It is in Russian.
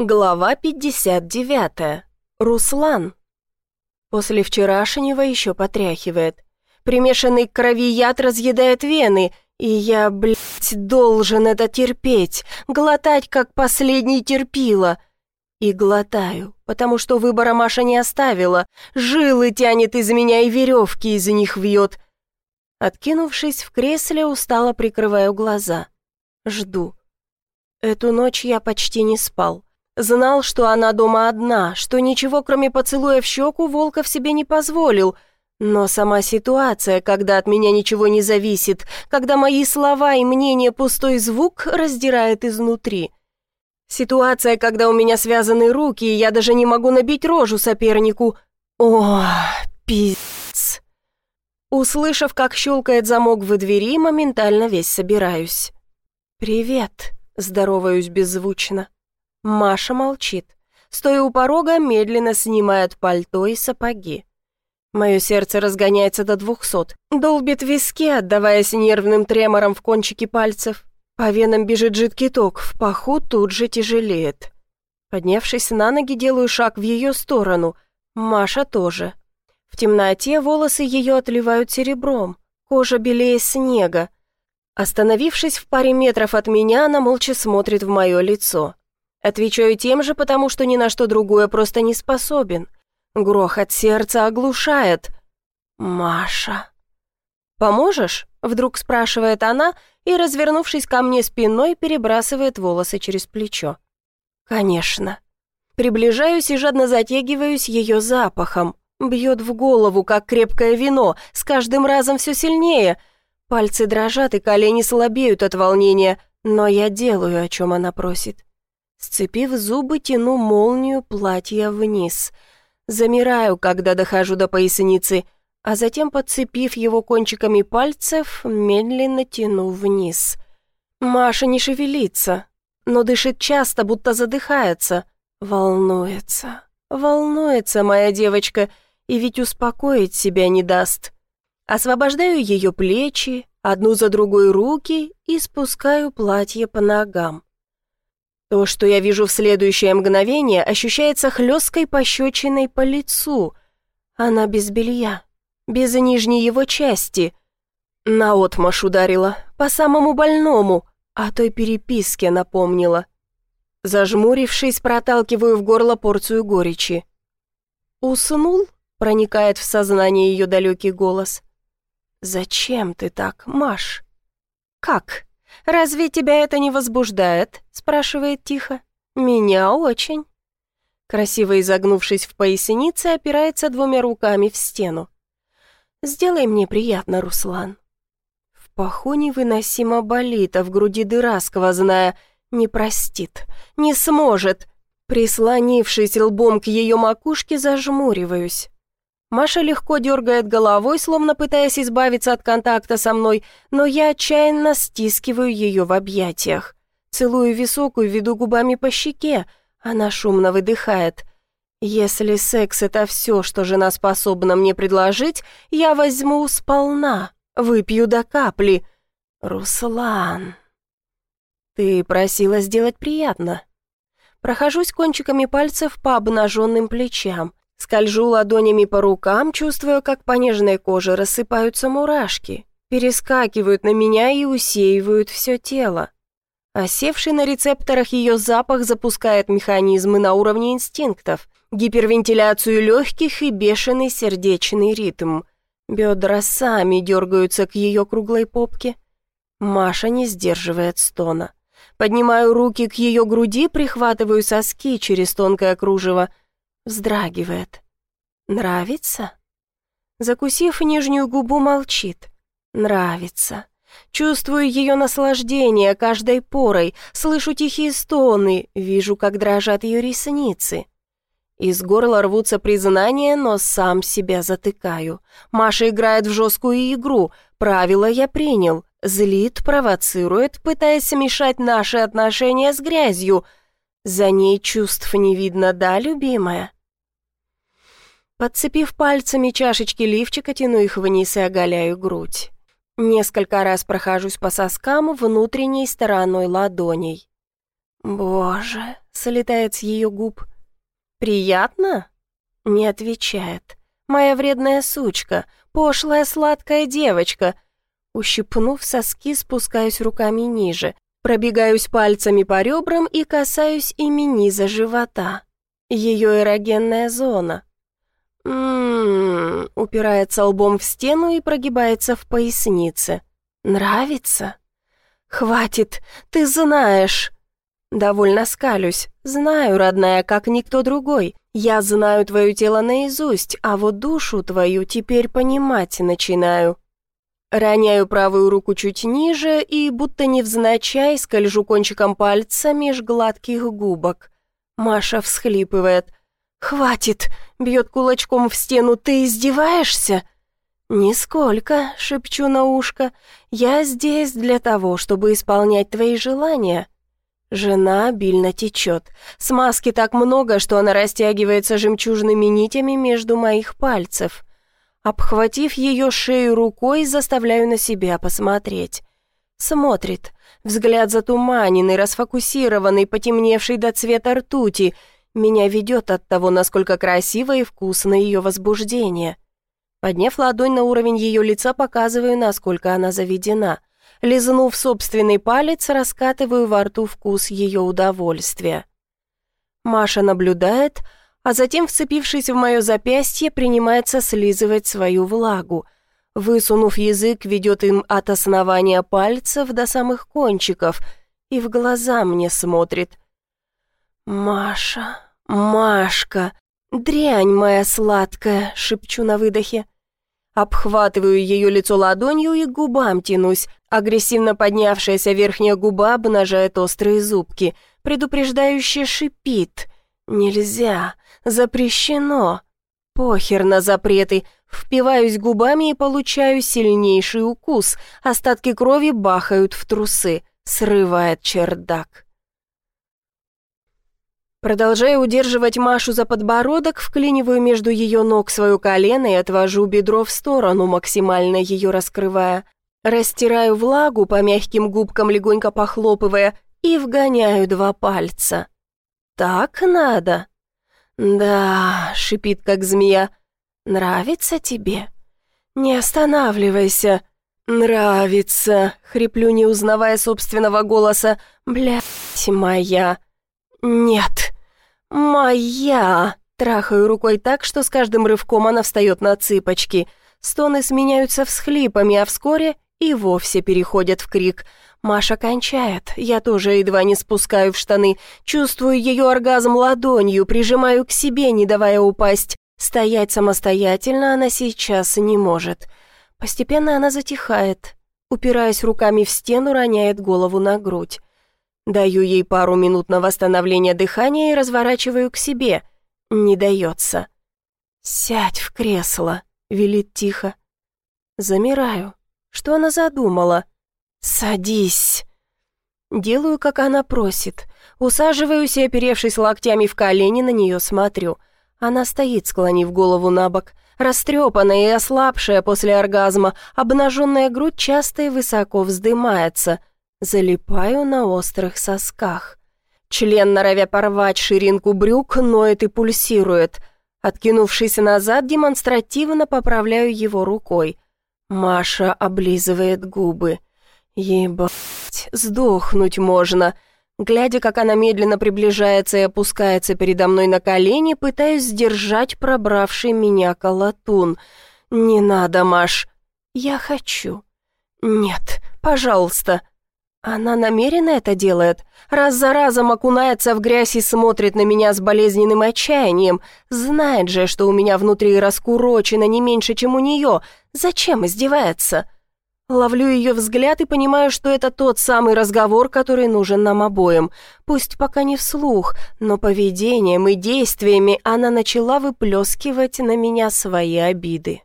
Глава 59. Руслан. После вчерашнего еще потряхивает. Примешанный к крови яд разъедает вены, и я, блядь, должен это терпеть, глотать, как последний терпила. И глотаю, потому что выбора Маша не оставила, жилы тянет из меня и веревки из них вьет. Откинувшись в кресле, устало прикрываю глаза. Жду. Эту ночь я почти не спал. Знал, что она дома одна, что ничего, кроме поцелуя в щеку, Волков себе не позволил. Но сама ситуация, когда от меня ничего не зависит, когда мои слова и мнение пустой звук раздирает изнутри. Ситуация, когда у меня связаны руки, и я даже не могу набить рожу сопернику. О, пиздец. Услышав, как щелкает замок в двери, моментально весь собираюсь. «Привет», — здороваюсь беззвучно. Маша молчит. Стоя у порога, медленно снимает пальто и сапоги. Мое сердце разгоняется до двухсот. Долбит виски, отдаваясь нервным тремором в кончике пальцев. По венам бежит жидкий ток, в паху тут же тяжелеет. Поднявшись на ноги, делаю шаг в ее сторону. Маша тоже. В темноте волосы ее отливают серебром, кожа белее снега. Остановившись в паре метров от меня, она молча смотрит в мое лицо. Отвечаю тем же, потому что ни на что другое просто не способен. Грохот сердца оглушает. «Маша». «Поможешь?» — вдруг спрашивает она и, развернувшись ко мне спиной, перебрасывает волосы через плечо. «Конечно». Приближаюсь и жадно затягиваюсь ее запахом. Бьет в голову, как крепкое вино, с каждым разом все сильнее. Пальцы дрожат и колени слабеют от волнения, но я делаю, о чем она просит. Сцепив зубы, тяну молнию платья вниз. Замираю, когда дохожу до поясницы, а затем, подцепив его кончиками пальцев, медленно тяну вниз. Маша не шевелится, но дышит часто, будто задыхается. Волнуется, волнуется моя девочка, и ведь успокоить себя не даст. Освобождаю ее плечи, одну за другой руки и спускаю платье по ногам. То, что я вижу в следующее мгновение, ощущается хлесткой пощечиной по лицу. Она без белья, без нижней его части. Наотмашь ударила, по самому больному, о той переписке напомнила. Зажмурившись, проталкиваю в горло порцию горечи. «Уснул?» — проникает в сознание ее далекий голос. «Зачем ты так, Маш?» «Как?» «Разве тебя это не возбуждает?» — спрашивает тихо. «Меня очень». Красиво изогнувшись в пояснице, опирается двумя руками в стену. «Сделай мне приятно, Руслан». В паху невыносимо болит, а в груди дыра сквозная. Не простит, не сможет. Прислонившись лбом к ее макушке, зажмуриваюсь. Маша легко дергает головой, словно пытаясь избавиться от контакта со мной, но я отчаянно стискиваю ее в объятиях. Целую високую, веду губами по щеке. Она шумно выдыхает. «Если секс — это все, что жена способна мне предложить, я возьму сполна, выпью до капли. Руслан...» «Ты просила сделать приятно». Прохожусь кончиками пальцев по обнаженным плечам. Скольжу ладонями по рукам, чувствуя, как по нежной коже рассыпаются мурашки, перескакивают на меня и усеивают все тело. Осевший на рецепторах ее запах запускает механизмы на уровне инстинктов, гипервентиляцию легких и бешеный сердечный ритм. Бедра сами дергаются к ее круглой попке. Маша не сдерживает стона. Поднимаю руки к ее груди, прихватываю соски через тонкое кружево, вздрагивает. «Нравится?» Закусив нижнюю губу, молчит. «Нравится». Чувствую ее наслаждение каждой порой, слышу тихие стоны, вижу, как дрожат ее ресницы. Из горла рвутся признания, но сам себя затыкаю. Маша играет в жесткую игру, правила я принял. Злит, провоцирует, пытаясь смешать наши отношения с грязью. За ней чувств не видно, да, любимая? Подцепив пальцами чашечки лифчика, тяну их вниз и оголяю грудь. Несколько раз прохожусь по соскам внутренней стороной ладоней. Боже, слетает с ее губ. Приятно? Не отвечает. Моя вредная сучка, пошлая сладкая девочка. Ущипнув соски, спускаюсь руками ниже, пробегаюсь пальцами по ребрам и касаюсь ими низа живота. Ее эрогенная зона. Ммм, упирается лбом в стену и прогибается в пояснице. Нравится? Хватит, ты знаешь. Довольно скалюсь. Знаю, родная, как никто другой. Я знаю твое тело наизусть, а вот душу твою теперь понимать начинаю. Роняю правую руку чуть ниже и, будто невзначай, скольжу кончиком пальца меж гладких губок. Маша всхлипывает. «Хватит!» — бьет кулачком в стену. «Ты издеваешься?» «Нисколько», — шепчу на ушко. «Я здесь для того, чтобы исполнять твои желания». Жена обильно течет. Смазки так много, что она растягивается жемчужными нитями между моих пальцев. Обхватив ее шею рукой, заставляю на себя посмотреть. Смотрит. Взгляд затуманенный, расфокусированный, потемневший до цвета ртути. Меня ведет от того, насколько красиво и вкусно ее возбуждение. Подняв ладонь на уровень ее лица, показываю, насколько она заведена. Лизнув собственный палец, раскатываю во рту вкус ее удовольствия. Маша наблюдает, а затем, вцепившись в мое запястье, принимается слизывать свою влагу. Высунув язык, ведет им от основания пальцев до самых кончиков и в глаза мне смотрит. «Маша, Машка, дрянь моя сладкая!» — шепчу на выдохе. Обхватываю ее лицо ладонью и губам тянусь. Агрессивно поднявшаяся верхняя губа обнажает острые зубки. Предупреждающе шипит. «Нельзя! Запрещено!» Похер на запреты. Впиваюсь губами и получаю сильнейший укус. Остатки крови бахают в трусы. Срывает чердак. Продолжая удерживать Машу за подбородок, вклиниваю между ее ног свое колено и отвожу бедро в сторону, максимально ее раскрывая. Растираю влагу по мягким губкам, легонько похлопывая, и вгоняю два пальца. «Так надо?» «Да», — шипит как змея, — «нравится тебе?» «Не останавливайся». «Нравится», — хриплю, не узнавая собственного голоса. «Блядь моя». «Нет, моя!» Трахаю рукой так, что с каждым рывком она встает на цыпочки. Стоны сменяются всхлипами, а вскоре и вовсе переходят в крик. Маша кончает, я тоже едва не спускаю в штаны. Чувствую ее оргазм ладонью, прижимаю к себе, не давая упасть. Стоять самостоятельно она сейчас не может. Постепенно она затихает. Упираясь руками в стену, роняет голову на грудь. Даю ей пару минут на восстановление дыхания и разворачиваю к себе. Не дается. «Сядь в кресло», — велит тихо. Замираю. Что она задумала? «Садись». Делаю, как она просит. Усаживаюсь и, оперевшись локтями в колени, на нее смотрю. Она стоит, склонив голову на бок. Растрепанная и ослабшая после оргазма, обнаженная грудь часто и высоко вздымается. Залипаю на острых сосках. Член, норовя порвать ширинку брюк, ноет и пульсирует. Откинувшись назад, демонстративно поправляю его рукой. Маша облизывает губы. Ебать, сдохнуть можно. Глядя, как она медленно приближается и опускается передо мной на колени, пытаюсь сдержать пробравший меня колотун. «Не надо, Маш. Я хочу». «Нет, пожалуйста». Она намеренно это делает, раз за разом окунается в грязь и смотрит на меня с болезненным отчаянием. Знает же, что у меня внутри раскурочено не меньше, чем у нее. Зачем издевается? Ловлю ее взгляд и понимаю, что это тот самый разговор, который нужен нам обоим. Пусть пока не вслух, но поведением и действиями она начала выплескивать на меня свои обиды.